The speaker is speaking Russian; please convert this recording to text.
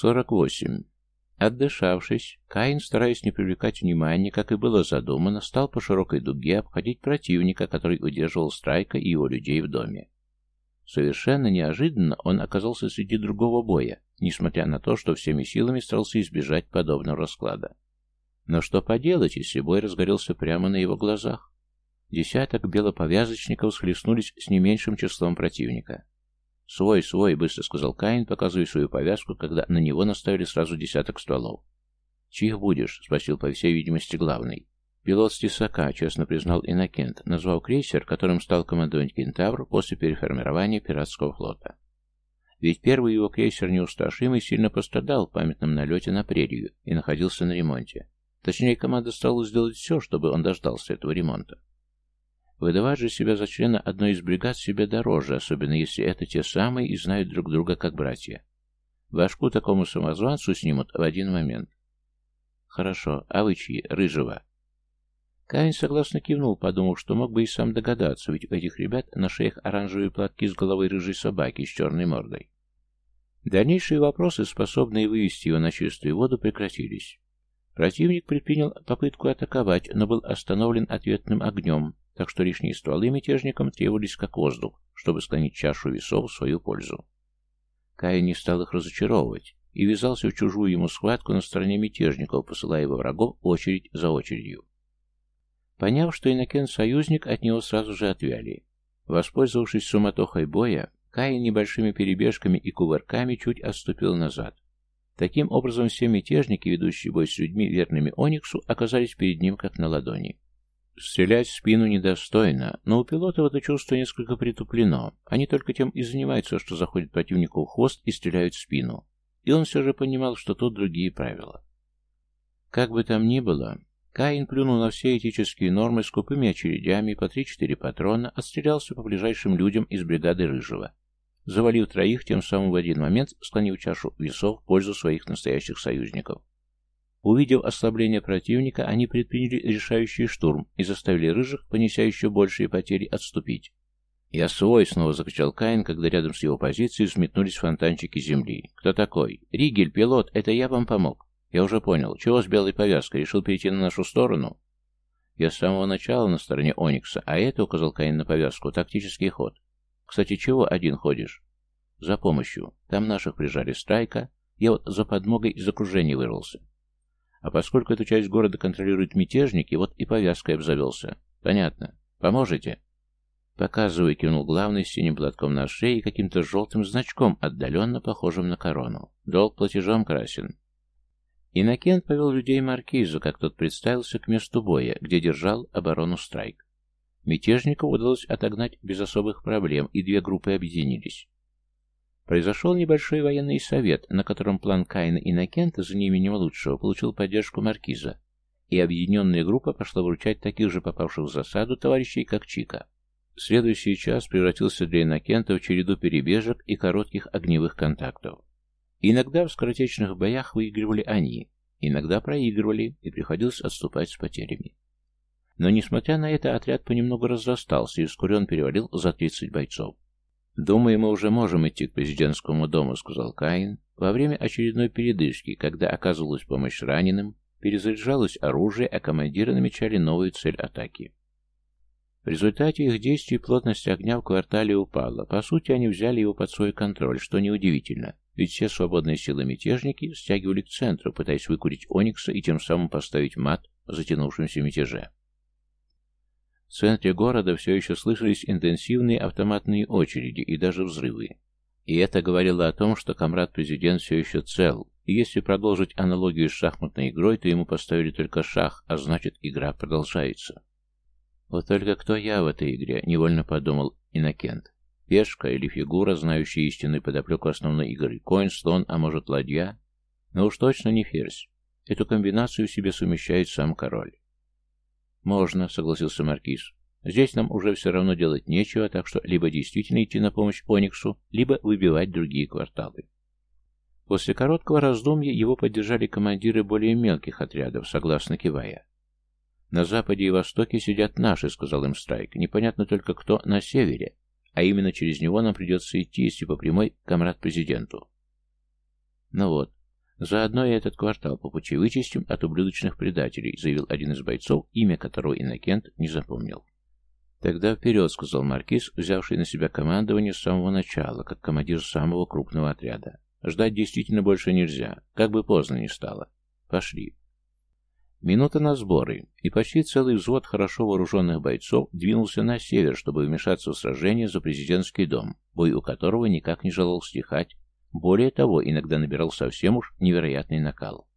48. Отдышавшись, Каин, стараясь не привлекать внимания, как и было задумано, стал по широкой дуге обходить противника, который удерживал Страйка и его людей в доме. Совершенно неожиданно он оказался среди другого боя, несмотря на то, что всеми силами старался избежать подобного расклада. Но что поделать, если бой разгорелся прямо на его глазах? Десяток белоповязочников схлестнулись с не меньшим числом противника. «Свой, свой», — быстро сказал Каин, показывая свою повязку, когда на него наставили сразу десяток стволов. «Чьих будешь?» — спросил, по всей видимости, главный. «Пилот с Тесака», — честно признал Иннокент, назвал крейсер, которым стал командовать Кентавр после переформирования пиратского флота. Ведь первый его крейсер неустрашимый сильно пострадал в памятном налете на прерию и находился на ремонте. Точнее, команда стала сделать все, чтобы он дождался этого ремонта. Выдавать же себя за члена одной из бригад себе дороже, особенно если это те самые и знают друг друга как братья. Башку такому самозванцу снимут в один момент. Хорошо, а вы чьи? Рыжего. Каин согласно кивнул, подумав, что мог бы и сам догадаться, ведь у этих ребят на шеях оранжевые платки с головой рыжей собаки с черной мордой. Дальнейшие вопросы, способные вывести его на чистую воду, прекратились. Противник предпринял попытку атаковать, но был остановлен ответным огнем, так что лишние стволы мятежникам требовались как воздух, чтобы склонить чашу весов в свою пользу. Кай не стал их разочаровывать и ввязался в чужую ему схватку на стороне мятежников, посылая его врагов очередь за очередью. Поняв, что Иннокен союзник, от него сразу же отвяли. Воспользовавшись суматохой боя, Кай небольшими перебежками и кувырками чуть отступил назад. Таким образом, все мятежники, ведущие бой с людьми, верными Ониксу, оказались перед ним как на ладони. Стрелять в спину недостойно, но у пилотов это чувство несколько притуплено. Они только тем и занимаются, что заходят противнику в хвост и стреляют в спину. И он все же понимал, что тут другие правила. Как бы там ни было, Каин плюнул на все этические нормы с купыми очередями по 3-4 патрона, отстрелялся по ближайшим людям из бригады Рыжего, завалив троих, тем самым в один момент склонив чашу весов в пользу своих настоящих союзников. Увидев ослабление противника, они предприняли решающий штурм и заставили рыжих, понеся еще большие потери, отступить. «Я свой!» — снова закричал Каин, когда рядом с его позицией взметнулись фонтанчики земли. «Кто такой?» «Ригель, пилот, это я вам помог!» «Я уже понял. Чего с белой повязкой? Решил перейти на нашу сторону?» «Я с самого начала на стороне Оникса, а это, — указал Каин на повязку, — тактический ход. Кстати, чего один ходишь?» «За помощью. Там наших прижали страйка. Я вот за подмогой из окружения вырвался. А поскольку эту часть города контролируют мятежники, вот и повязкой обзавелся. Понятно. Поможете? Показывай, кивнул главный с синим платком на шее и каким-то желтым значком, отдаленно похожим на корону. Долг платежом красен. Иннокент повел людей маркизу, как тот представился к месту боя, где держал оборону Страйк. Мятежников удалось отогнать без особых проблем, и две группы объединились. Произошел небольшой военный совет, на котором план Каина и Накента за неимением лучшего получил поддержку Маркиза, и объединенная группа пошла вручать таких же попавших в засаду товарищей, как Чика. Следующий час превратился для Иннокента в череду перебежек и коротких огневых контактов. Иногда в скоротечных боях выигрывали они, иногда проигрывали, и приходилось отступать с потерями. Но, несмотря на это, отряд понемногу разрастался, и вскоре он перевалил за 30 бойцов. «Думаю, мы уже можем идти к президентскому дому», — сказал Каин. Во время очередной передышки, когда оказывалась помощь раненым, перезаряжалось оружие, а командиры намечали новую цель атаки. В результате их действий плотность огня в квартале упала. По сути, они взяли его под свой контроль, что неудивительно, ведь все свободные силы мятежники стягивали к центру, пытаясь выкурить Оникса и тем самым поставить мат в мятеже. В центре города все еще слышались интенсивные автоматные очереди и даже взрывы. И это говорило о том, что комрад-президент все еще цел, и если продолжить аналогию с шахматной игрой, то ему поставили только шах, а значит, игра продолжается. Вот только кто я в этой игре, невольно подумал Иннокент. Пешка или фигура, знающая истинную подоплеку основной игры, конь, слон, а может ладья? Но уж точно не ферзь. Эту комбинацию в себе совмещает сам король. «Можно», — согласился Маркиз. «Здесь нам уже все равно делать нечего, так что либо действительно идти на помощь Ониксу, либо выбивать другие кварталы». После короткого раздумья его поддержали командиры более мелких отрядов, согласно кивая. «На западе и востоке сидят наши», — сказал им Страйк. «Непонятно только, кто на севере, а именно через него нам придется идти, если по прямой, комрад президенту». Ну вот, Заодно и этот квартал по пути вычистим от ублюдочных предателей, заявил один из бойцов, имя которого Иннокент не запомнил. «Тогда вперед», — сказал Маркиз, взявший на себя командование с самого начала, как командир самого крупного отряда. «Ждать действительно больше нельзя, как бы поздно ни стало. Пошли». Минута на сборы, и почти целый взвод хорошо вооруженных бойцов двинулся на север, чтобы вмешаться в сражение за президентский дом, бой у которого никак не желал стихать, более того, иногда набирал совсем уж невероятный накал.